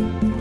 Bye.